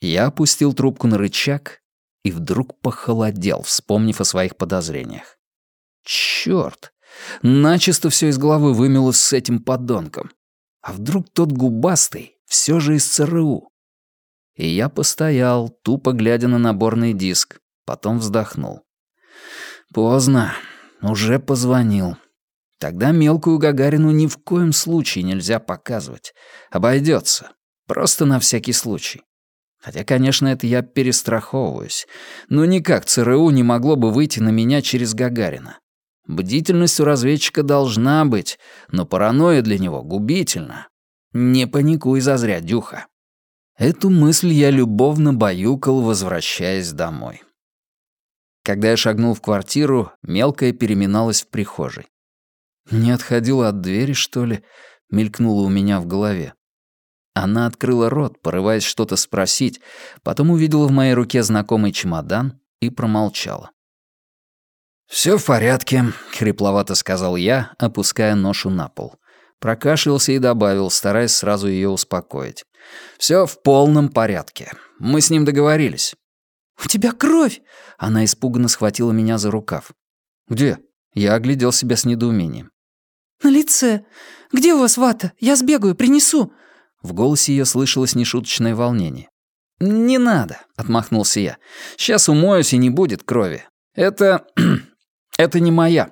Я опустил трубку на рычаг и вдруг похолодел, вспомнив о своих подозрениях. Чёрт! Начисто все из головы вымелось с этим подонком. А вдруг тот губастый все же из ЦРУ? И я постоял, тупо глядя на наборный диск, потом вздохнул. Поздно. Уже позвонил. Тогда мелкую Гагарину ни в коем случае нельзя показывать. Обойдется. Просто на всякий случай. Хотя, конечно, это я перестраховываюсь. Но никак ЦРУ не могло бы выйти на меня через Гагарина. Бдительность у разведчика должна быть, но паранойя для него губительна. Не паникуй зазря, Дюха. Эту мысль я любовно баюкал, возвращаясь домой. Когда я шагнул в квартиру, мелкая переминалась в прихожей. Не отходила от двери, что ли, мелькнуло у меня в голове. Она открыла рот, порываясь что-то спросить, потом увидела в моей руке знакомый чемодан и промолчала. «Всё в порядке», — хрипловато сказал я, опуская ношу на пол. Прокашлялся и добавил, стараясь сразу её успокоить. «Всё в полном порядке. Мы с ним договорились». «У тебя кровь!» Она испуганно схватила меня за рукав. «Где?» Я оглядел себя с недоумением. «На лице. Где у вас вата? Я сбегаю, принесу». В голосе её слышалось нешуточное волнение. «Не надо», — отмахнулся я. «Сейчас умоюсь, и не будет крови. Это... Это не моя.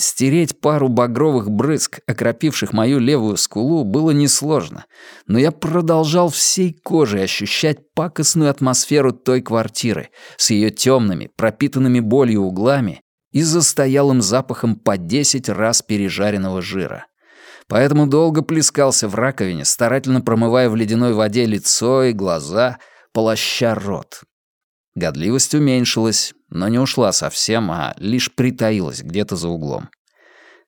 Стереть пару багровых брызг, окропивших мою левую скулу, было несложно, но я продолжал всей кожей ощущать пакостную атмосферу той квартиры с ее темными, пропитанными болью углами и застоялым запахом по десять раз пережаренного жира. Поэтому долго плескался в раковине, старательно промывая в ледяной воде лицо и глаза, полоща рот. Годливость уменьшилась, но не ушла совсем, а лишь притаилась где-то за углом.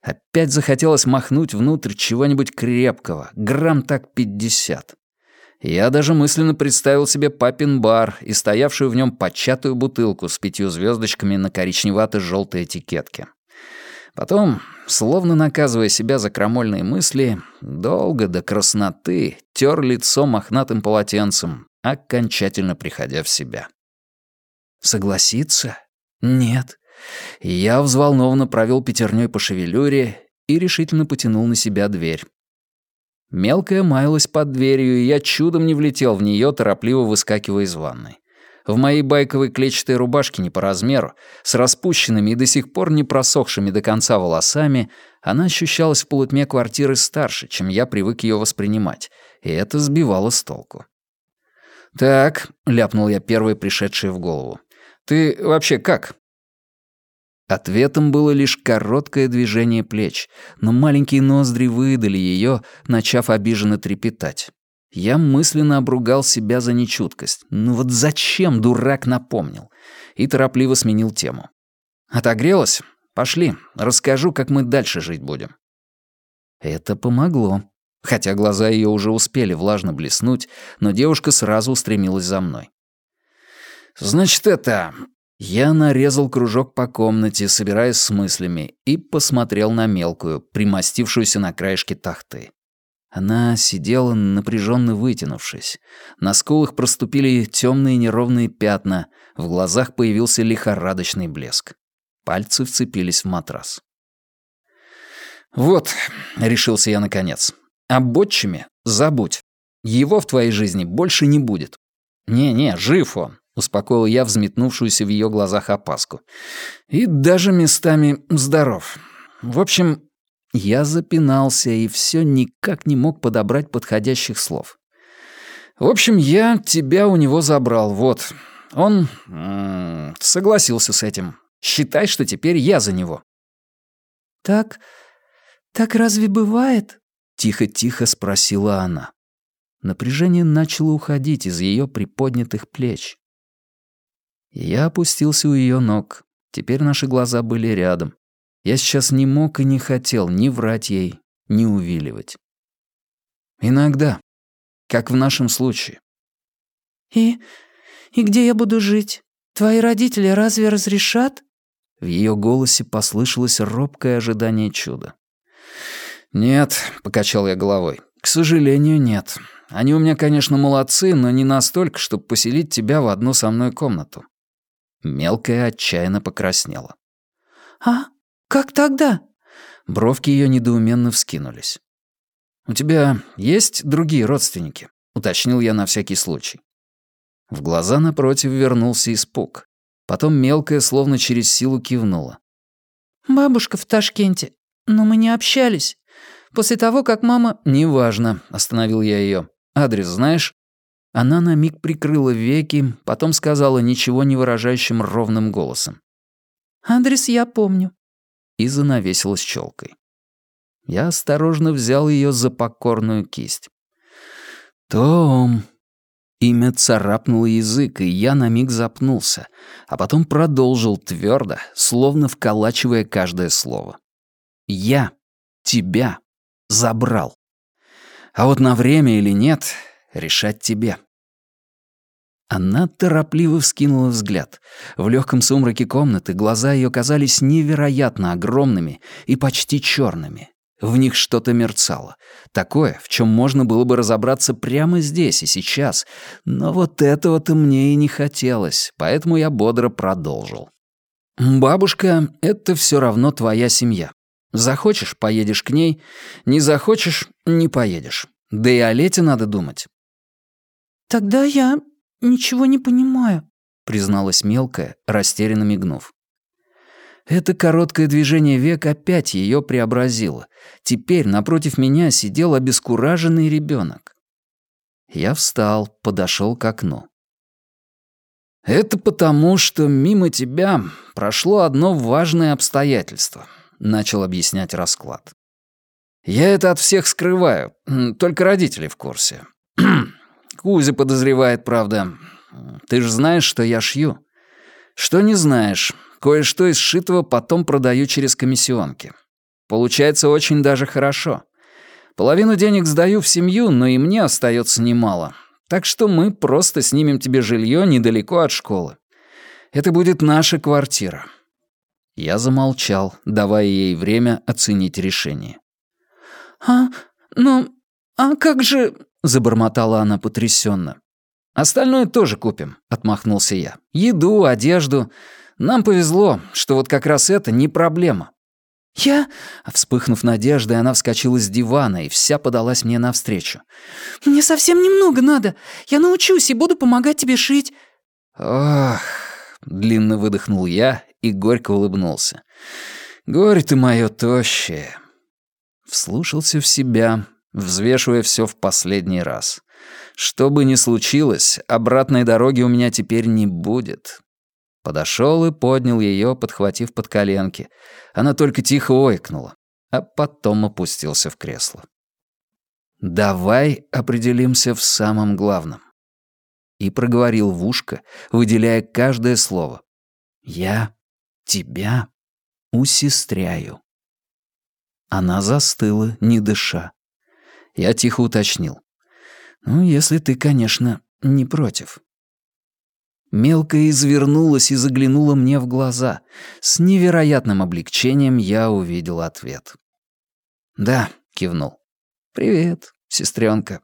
Опять захотелось махнуть внутрь чего-нибудь крепкого, грамм так пятьдесят. Я даже мысленно представил себе папин бар и стоявшую в нем початую бутылку с пятью звездочками на коричневато-желтой этикетке. Потом, словно наказывая себя за крамольные мысли, долго до красноты тер лицо мохнатым полотенцем, окончательно приходя в себя. Согласиться? Нет. Я взволнованно провел пятерней по шевелюре и решительно потянул на себя дверь. Мелкая маялась под дверью, и я чудом не влетел в нее, торопливо выскакивая из ванной. В моей байковой клетчатой рубашке не по размеру, с распущенными и до сих пор не просохшими до конца волосами, она ощущалась в полутьме квартиры старше, чем я привык ее воспринимать, и это сбивало с толку. «Так», — ляпнул я первый пришедший в голову, ты вообще как?» Ответом было лишь короткое движение плеч, но маленькие ноздри выдали ее, начав обиженно трепетать. Я мысленно обругал себя за нечуткость. Ну вот зачем дурак напомнил? И торопливо сменил тему. «Отогрелась? Пошли, расскажу, как мы дальше жить будем». Это помогло. Хотя глаза ее уже успели влажно блеснуть, но девушка сразу устремилась за мной. «Значит, это...» Я нарезал кружок по комнате, собираясь с мыслями, и посмотрел на мелкую, примостившуюся на краешке тахты. Она сидела, напряженно вытянувшись. На скулах проступили темные неровные пятна, в глазах появился лихорадочный блеск. Пальцы вцепились в матрас. «Вот», — решился я наконец, — «об отчиме забудь. Его в твоей жизни больше не будет. Не-не, жив он, успокоил я взметнувшуюся в ее глазах опаску. «И даже местами здоров. В общем, я запинался и все никак не мог подобрать подходящих слов. В общем, я тебя у него забрал, вот. Он м -м, согласился с этим. Считай, что теперь я за него». «Так... так разве бывает?» Тихо-тихо спросила она. Напряжение начало уходить из ее приподнятых плеч. Я опустился у ее ног. Теперь наши глаза были рядом. Я сейчас не мог и не хотел ни врать ей, ни увиливать. Иногда, как в нашем случае. «И... и где я буду жить? Твои родители разве разрешат?» В ее голосе послышалось робкое ожидание чуда. «Нет», — покачал я головой, — «к сожалению, нет. Они у меня, конечно, молодцы, но не настолько, чтобы поселить тебя в одну со мной комнату». Мелкая отчаянно покраснела. «А как тогда?» Бровки ее недоуменно вскинулись. «У тебя есть другие родственники?» — уточнил я на всякий случай. В глаза напротив вернулся испуг. Потом мелкая, словно через силу кивнула. «Бабушка в Ташкенте, но мы не общались. После того, как мама...» «Неважно», — остановил я ее. «Адрес знаешь?» Она на миг прикрыла веки, потом сказала ничего не выражающим ровным голосом. «Адрес я помню». И занавесилась челкой. Я осторожно взял ее за покорную кисть. «Том...» Имя царапнуло язык, и я на миг запнулся, а потом продолжил твердо, словно вколачивая каждое слово. «Я тебя забрал. А вот на время или нет, решать тебе». Она торопливо вскинула взгляд. В легком сумраке комнаты глаза ее казались невероятно огромными и почти черными. В них что-то мерцало. Такое, в чем можно было бы разобраться прямо здесь и сейчас. Но вот этого-то мне и не хотелось, поэтому я бодро продолжил. «Бабушка — это все равно твоя семья. Захочешь — поедешь к ней, не захочешь — не поедешь. Да и о Лете надо думать». «Тогда я «Ничего не понимаю», — призналась мелкая, растерянно мигнув. Это короткое движение век опять ее преобразило. Теперь напротив меня сидел обескураженный ребенок. Я встал, подошел к окну. «Это потому, что мимо тебя прошло одно важное обстоятельство», — начал объяснять расклад. «Я это от всех скрываю, только родители в курсе. Кузя подозревает, правда. Ты же знаешь, что я шью. Что не знаешь, кое-что из сшитого потом продаю через комиссионки. Получается очень даже хорошо. Половину денег сдаю в семью, но и мне остается немало. Так что мы просто снимем тебе жилье недалеко от школы. Это будет наша квартира». Я замолчал, давая ей время оценить решение. «А, ну, а как же...» — забормотала она потрясенно. «Остальное тоже купим», — отмахнулся я. «Еду, одежду. Нам повезло, что вот как раз это не проблема». «Я...» Вспыхнув надеждой, она вскочила с дивана и вся подалась мне навстречу. «Мне совсем немного надо. Я научусь и буду помогать тебе шить». «Ох...» — длинно выдохнул я и горько улыбнулся. «Горе ты моё тощее». Вслушался в себя, взвешивая все в последний раз. Что бы ни случилось, обратной дороги у меня теперь не будет. Подошел и поднял ее, подхватив под коленки. Она только тихо ойкнула, а потом опустился в кресло. «Давай определимся в самом главном». И проговорил в ушко, выделяя каждое слово. «Я тебя усестряю». Она застыла, не дыша. Я тихо уточнил. «Ну, если ты, конечно, не против». Мелкая извернулась и заглянула мне в глаза. С невероятным облегчением я увидел ответ. «Да», — кивнул. «Привет, сестренка».